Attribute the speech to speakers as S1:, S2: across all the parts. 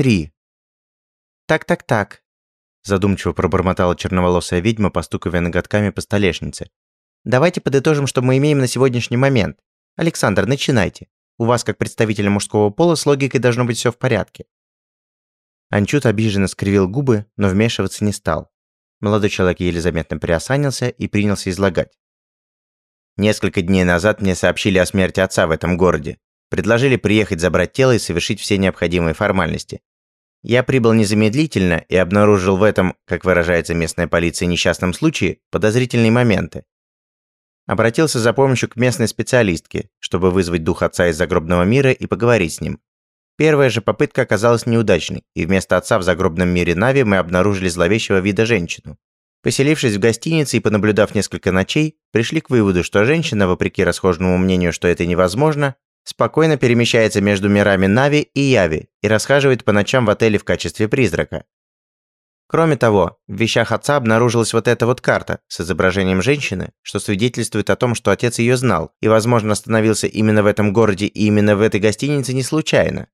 S1: три». «Так-так-так», – задумчиво пробормотала черноволосая ведьма, постукивая ноготками по столешнице. «Давайте подытожим, что мы имеем на сегодняшний момент. Александр, начинайте. У вас, как представителя мужского пола, с логикой должно быть все в порядке». Анчут обиженно скривил губы, но вмешиваться не стал. Молодой человек еле заметно приосанился и принялся излагать. Несколько дней назад мне сообщили о смерти отца в этом городе. Предложили приехать забрать тело и совершить все необходимые формальности. Я прибыл незамедлительно и обнаружил в этом, как выражается местная полиция, несчастном случае, подозрительные моменты. Обратился за помощью к местной специалистке, чтобы вызвать дух отца из загробного мира и поговорить с ним. Первая же попытка оказалась неудачной, и вместо отца в загробном мире Нави мы обнаружили зловещего вида женщину. Поселившись в гостинице и понаблюдав несколько ночей, пришли к выводу, что женщина, вопреки расхожему мнению, что это невозможно, спокойно перемещается между мирами Нави и Яви и расхаживает по ночам в отеле в качестве призрака. Кроме того, в вещах отца обнаружилась вот эта вот карта с изображением женщины, что свидетельствует о том, что отец ее знал и, возможно, остановился именно в этом городе и именно в этой гостинице не случайно.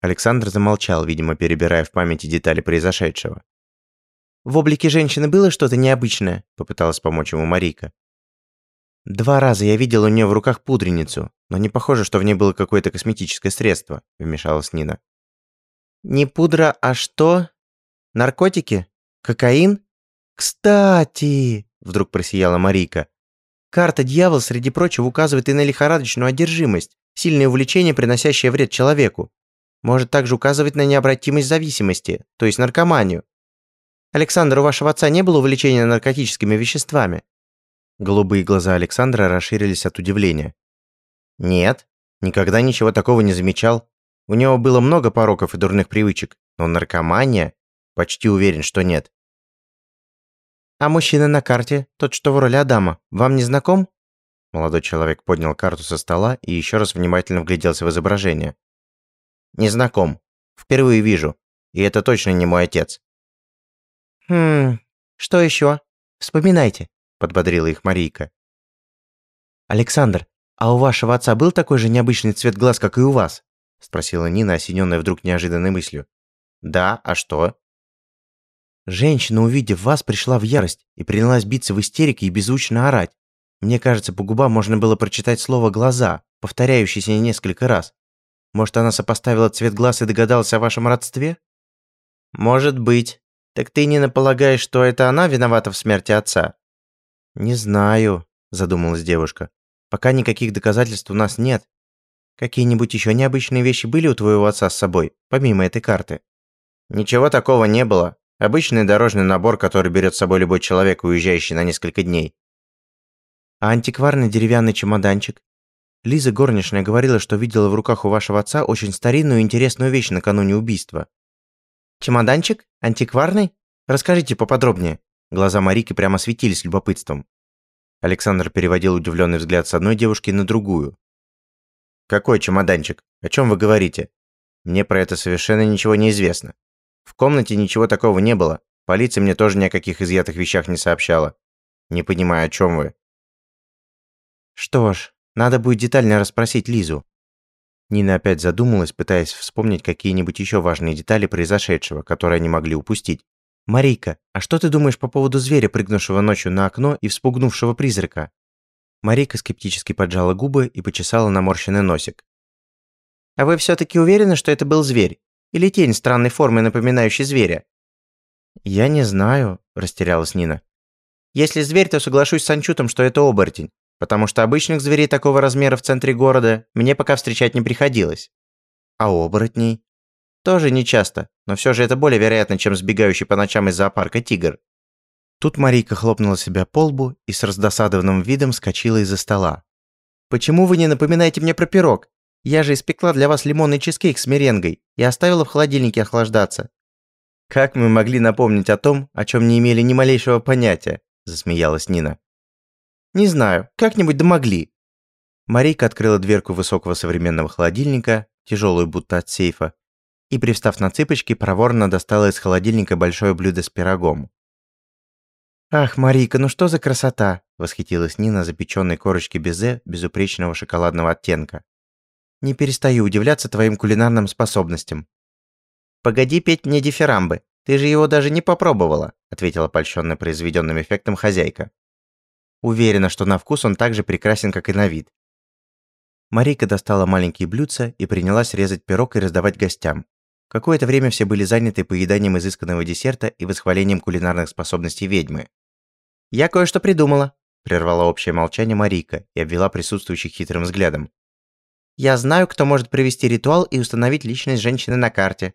S1: Александр замолчал, видимо, перебирая в памяти детали произошедшего. «В облике женщины было что-то необычное?» – попыталась помочь ему Марика. «Два раза я видел у нее в руках пудреницу, но не похоже, что в ней было какое-то косметическое средство», – вмешалась Нина. «Не пудра, а что? Наркотики? Кокаин? Кстати!» – вдруг просияла Марика. «Карта «Дьявол» среди прочего указывает и на лихорадочную одержимость, сильное увлечение, приносящее вред человеку. Может также указывать на необратимость зависимости, то есть наркоманию. Александр, у вашего отца не было увлечения наркотическими веществами? Голубые глаза Александра расширились от удивления. Нет, никогда ничего такого не замечал. У него было много пороков и дурных привычек, но наркомания? Почти уверен, что нет. А мужчина на карте, тот, что в роли Адама, вам не знаком? Молодой человек поднял карту со стола и еще раз внимательно вгляделся в изображение. Не знаком. Впервые вижу. И это точно не мой отец. Хм, что еще? Вспоминайте, подбодрила их Марийка. Александр, а у вашего отца был такой же необычный цвет глаз, как и у вас? спросила Нина, осененная вдруг неожиданной мыслью. Да, а что? Женщина, увидев вас, пришла в ярость и принялась биться в истерике и беззвучно орать. Мне кажется, по губам можно было прочитать слово «глаза», повторяющееся несколько раз. Может, она сопоставила цвет глаз и догадалась о вашем родстве? Может быть. Так ты не наполагаешь, что это она виновата в смерти отца? Не знаю, задумалась девушка. Пока никаких доказательств у нас нет. Какие-нибудь еще необычные вещи были у твоего отца с собой, помимо этой карты? Ничего такого не было. Обычный дорожный набор, который берет с собой любой человек, уезжающий на несколько дней. А антикварный деревянный чемоданчик? Лиза горничная говорила, что видела в руках у вашего отца очень старинную и интересную вещь накануне убийства. Чемоданчик? Антикварный? Расскажите поподробнее. Глаза Марики прямо светились любопытством. Александр переводил удивленный взгляд с одной девушки на другую. «Какой чемоданчик? О чем вы говорите? Мне про это совершенно ничего не известно. В комнате ничего такого не было. Полиция мне тоже ни о каких изъятых вещах не сообщала. Не понимаю, о чем вы». «Что ж, надо будет детально расспросить Лизу. Нина опять задумалась, пытаясь вспомнить какие-нибудь еще важные детали произошедшего, которые они могли упустить. «Марийка, а что ты думаешь по поводу зверя, прыгнувшего ночью на окно и вспугнувшего призрака?» Марийка скептически поджала губы и почесала наморщенный носик. «А вы все-таки уверены, что это был зверь? Или тень странной формы, напоминающей зверя?» «Я не знаю», – растерялась Нина. «Если зверь, то соглашусь с Анчутом, что это оборотень потому что обычных зверей такого размера в центре города мне пока встречать не приходилось. А оборотней? Тоже не часто, но все же это более вероятно, чем сбегающий по ночам из зоопарка тигр. Тут Марийка хлопнула себя по лбу и с раздосадованным видом скочила из-за стола. «Почему вы не напоминаете мне про пирог? Я же испекла для вас лимонный чизкейк с меренгой и оставила в холодильнике охлаждаться». «Как мы могли напомнить о том, о чем не имели ни малейшего понятия?» – засмеялась Нина. Не знаю, как-нибудь домогли. Марийка открыла дверку высокого современного холодильника, тяжелую будто от сейфа, и, привстав на цыпочки, проворно достала из холодильника большое блюдо с пирогом. «Ах, Марийка, ну что за красота!» – восхитилась Нина запеченной корочки безе безупречного шоколадного оттенка. «Не перестаю удивляться твоим кулинарным способностям». «Погоди петь мне дифирамбы, ты же его даже не попробовала», ответила польщенная произведенным эффектом хозяйка. Уверена, что на вкус он так же прекрасен, как и на вид. Марийка достала маленькие блюдца и принялась резать пирог и раздавать гостям. Какое-то время все были заняты поеданием изысканного десерта и восхвалением кулинарных способностей ведьмы. «Я кое-что придумала», – прервала общее молчание Марийка и обвела присутствующих хитрым взглядом. «Я знаю, кто может провести ритуал и установить личность женщины на карте».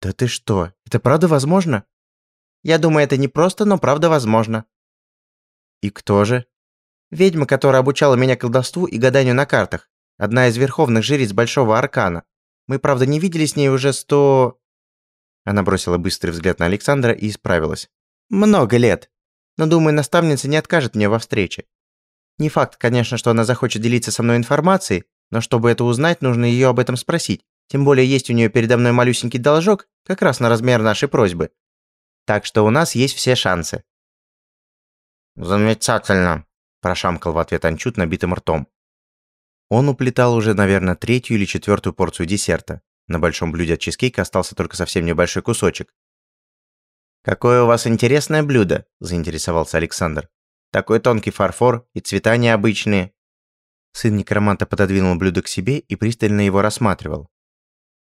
S1: «Да ты что, это правда возможно?» «Я думаю, это не просто, но правда возможно». «И кто же?» «Ведьма, которая обучала меня колдовству и гаданию на картах. Одна из верховных жриц Большого Аркана. Мы, правда, не видели с ней уже сто...» Она бросила быстрый взгляд на Александра и исправилась. «Много лет. Но, думаю, наставница не откажет мне во встрече. Не факт, конечно, что она захочет делиться со мной информацией, но чтобы это узнать, нужно ее об этом спросить. Тем более есть у нее передо мной малюсенький должок, как раз на размер нашей просьбы. Так что у нас есть все шансы. «Замечательно», – прошамкал в ответ Анчут набитым ртом. Он уплетал уже, наверное, третью или четвертую порцию десерта. На большом блюде от чизкейка остался только совсем небольшой кусочек. «Какое у вас интересное блюдо?» – заинтересовался Александр. «Такой тонкий фарфор и цвета необычные». Сын некроманта пододвинул блюдо к себе и пристально его рассматривал.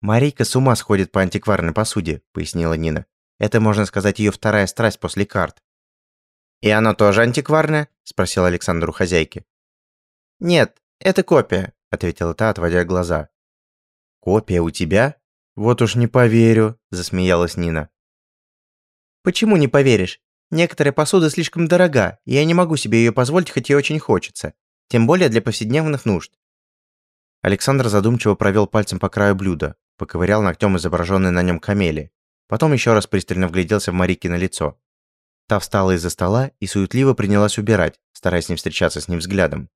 S1: «Марийка с ума сходит по антикварной посуде», – пояснила Нина. «Это, можно сказать, ее вторая страсть после карт. «И оно тоже антикварное?» – спросил Александр у хозяйки. «Нет, это копия», – ответила та, отводя глаза. «Копия у тебя? Вот уж не поверю», – засмеялась Нина. «Почему не поверишь? Некоторая посуда слишком дорога, и я не могу себе ее позволить, хоть и очень хочется. Тем более для повседневных нужд». Александр задумчиво провел пальцем по краю блюда, поковырял ногтем изображенный на нем камели. Потом еще раз пристально вгляделся в Марикино лицо. Та встала из-за стола и суетливо принялась убирать, стараясь не встречаться с ним взглядом.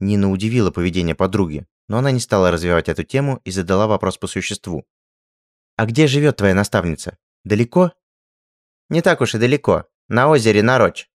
S1: Нина удивила поведение подруги, но она не стала развивать эту тему и задала вопрос по существу. «А где живет твоя наставница? Далеко?» «Не так уж и далеко. На озере Нарочь.